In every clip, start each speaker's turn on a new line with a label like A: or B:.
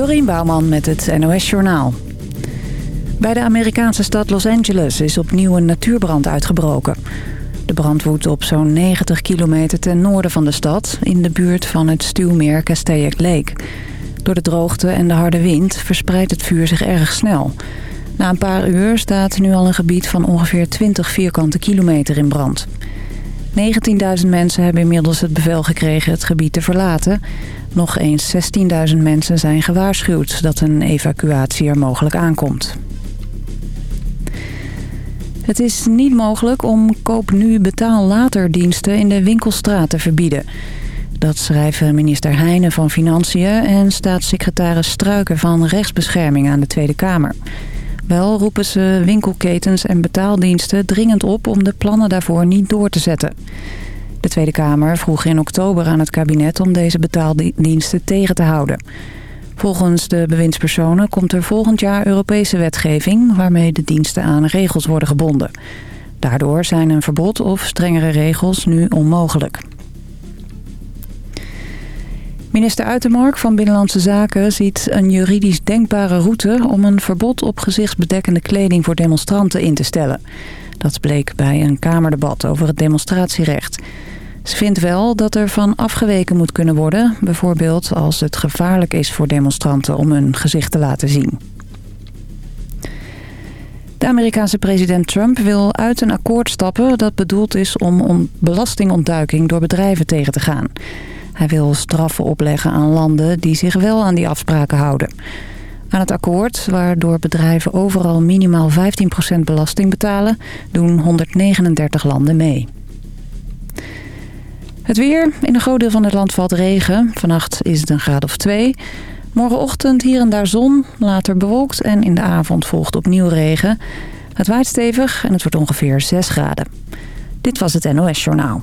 A: Dorien Bouwman met het NOS Journaal. Bij de Amerikaanse stad Los Angeles is opnieuw een natuurbrand uitgebroken. De brand woedt op zo'n 90 kilometer ten noorden van de stad... in de buurt van het stuwmeer Castaic Lake. Door de droogte en de harde wind verspreidt het vuur zich erg snel. Na een paar uur staat nu al een gebied van ongeveer 20 vierkante kilometer in brand. 19.000 mensen hebben inmiddels het bevel gekregen het gebied te verlaten. Nog eens 16.000 mensen zijn gewaarschuwd dat een evacuatie er mogelijk aankomt. Het is niet mogelijk om koop nu betaal later diensten in de winkelstraat te verbieden. Dat schrijven minister Heijnen van Financiën en staatssecretaris Struiken van Rechtsbescherming aan de Tweede Kamer. Wel roepen ze winkelketens en betaaldiensten dringend op om de plannen daarvoor niet door te zetten. De Tweede Kamer vroeg in oktober aan het kabinet om deze betaaldiensten tegen te houden. Volgens de bewindspersonen komt er volgend jaar Europese wetgeving... waarmee de diensten aan regels worden gebonden. Daardoor zijn een verbod of strengere regels nu onmogelijk. Minister Uitermark van Binnenlandse Zaken ziet een juridisch denkbare route... om een verbod op gezichtsbedekkende kleding voor demonstranten in te stellen. Dat bleek bij een Kamerdebat over het demonstratierecht... Ze vindt wel dat er van afgeweken moet kunnen worden. Bijvoorbeeld als het gevaarlijk is voor demonstranten om hun gezicht te laten zien. De Amerikaanse president Trump wil uit een akkoord stappen... dat bedoeld is om belastingontduiking door bedrijven tegen te gaan. Hij wil straffen opleggen aan landen die zich wel aan die afspraken houden. Aan het akkoord, waardoor bedrijven overal minimaal 15% belasting betalen... doen 139 landen mee. Het weer. In een groot deel van het land valt regen. Vannacht is het een graad of twee. Morgenochtend hier en daar zon, later bewolkt en in de avond volgt opnieuw regen. Het waait stevig en het wordt ongeveer 6 graden. Dit was het NOS Journaal.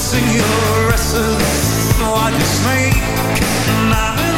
B: Please now, talk to me, tell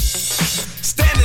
C: Standing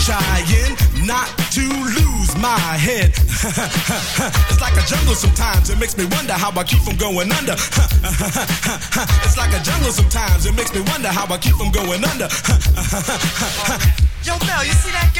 C: trying not to lose my head. it's like a jungle sometimes, it makes me wonder how I keep from going under. it's like a jungle sometimes, it makes me wonder how I keep from going under.
D: Yo, Mel, you see that?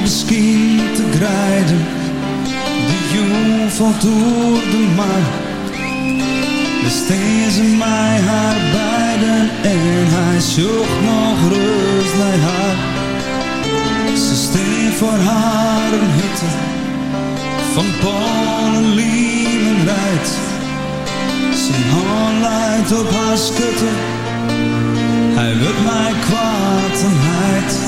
E: Misschien te grijden. De jong valt door de mar. Besteed ze mij haar beiden en hij zocht nog rust bij haar. Ze steen voor haar een hitte van Polen, Liemen rijdt. Zijn hand leidt op haar schutte, hij wil mij kwaad en heid.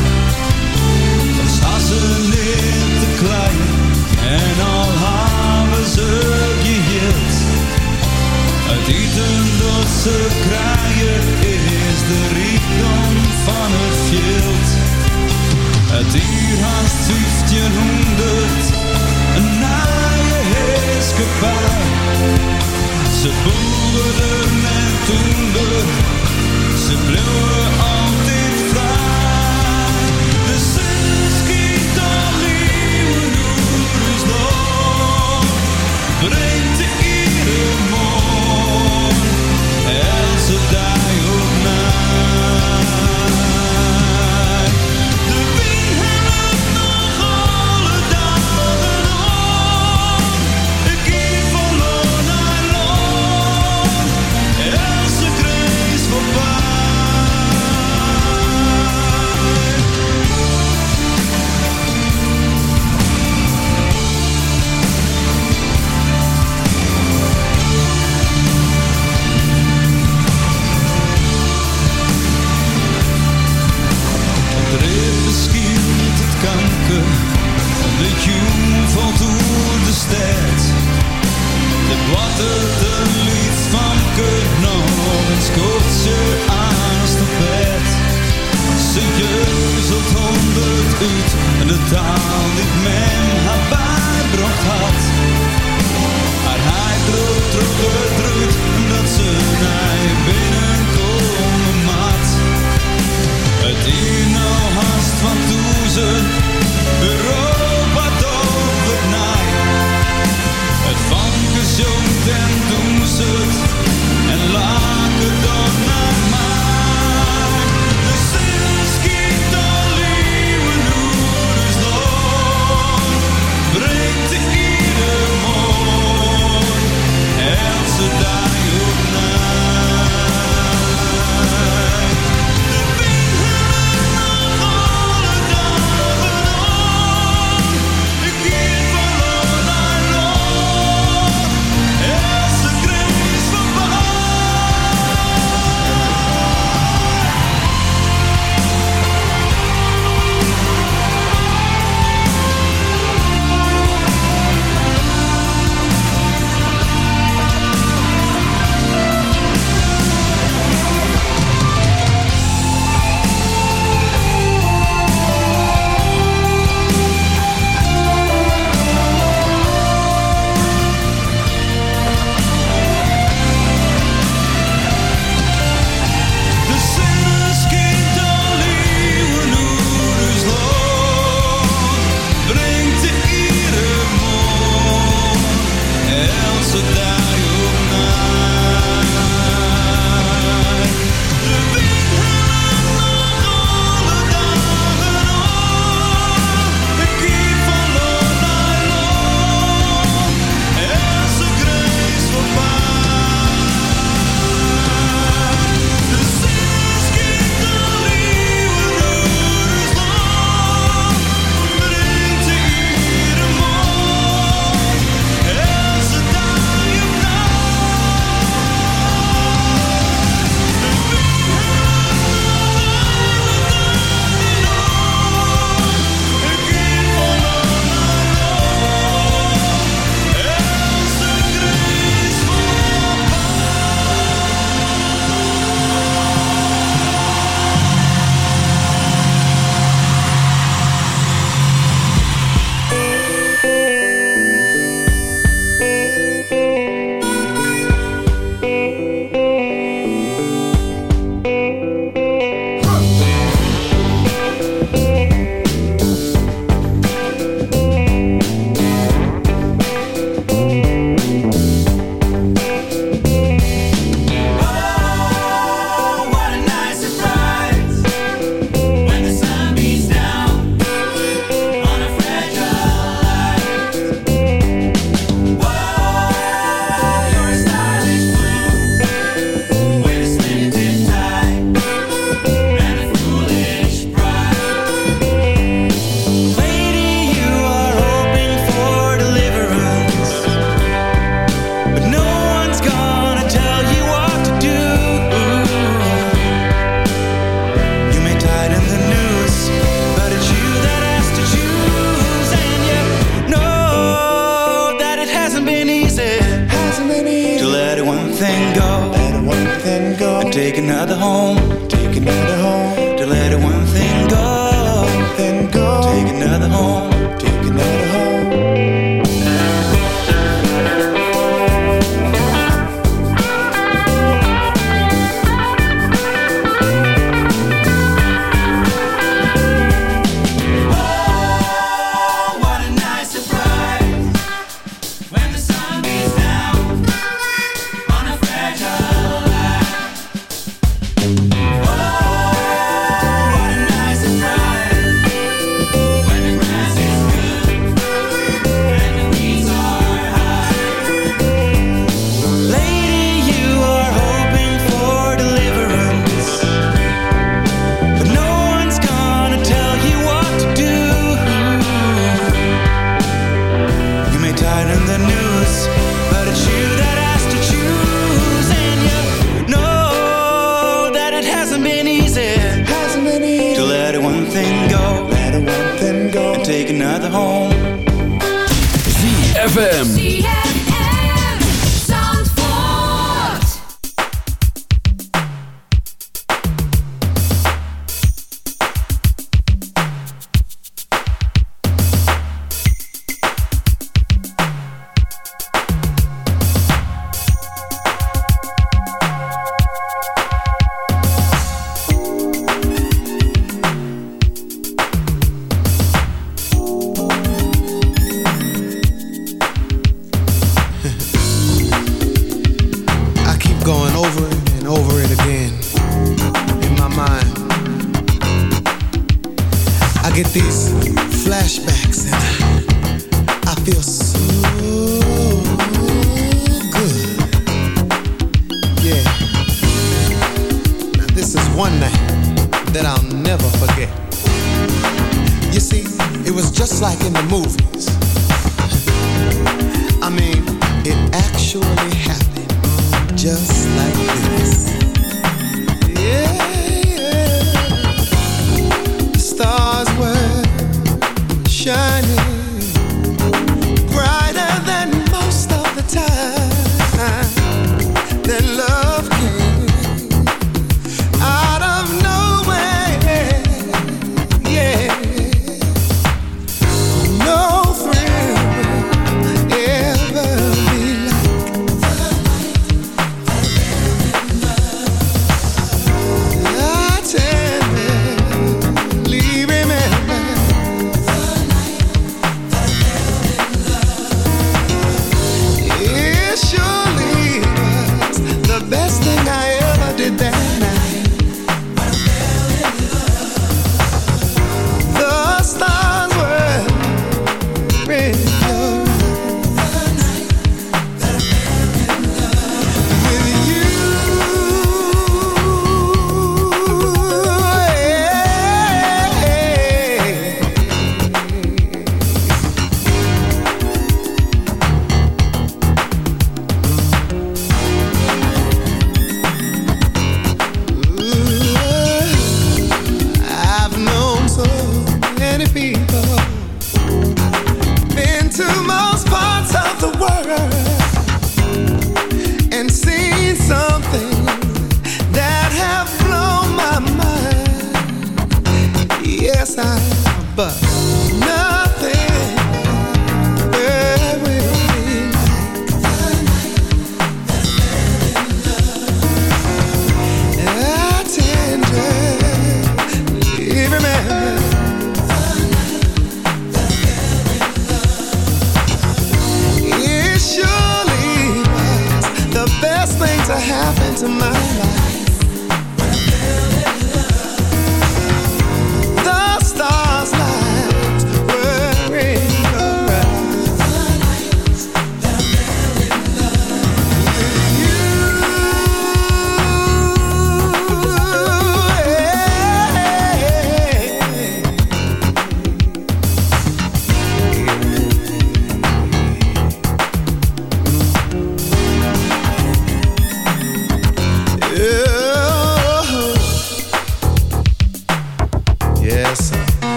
E: ze niet te klein en al hebben ze geheeld. Het eten dat ze krijgen is de rijkdom van het veld. Het uur haast 1500, een naaie heerskepaar. Ze boerden en toender, ze bleven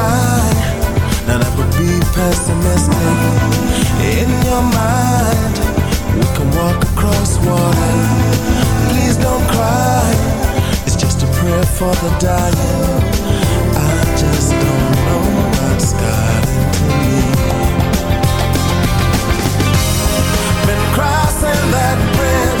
D: sky Now that would be pessimistic In your mind We can walk across water. Please don't cry. It's just a prayer for the dying. I just don't know what's got into me. Been crossing that bridge.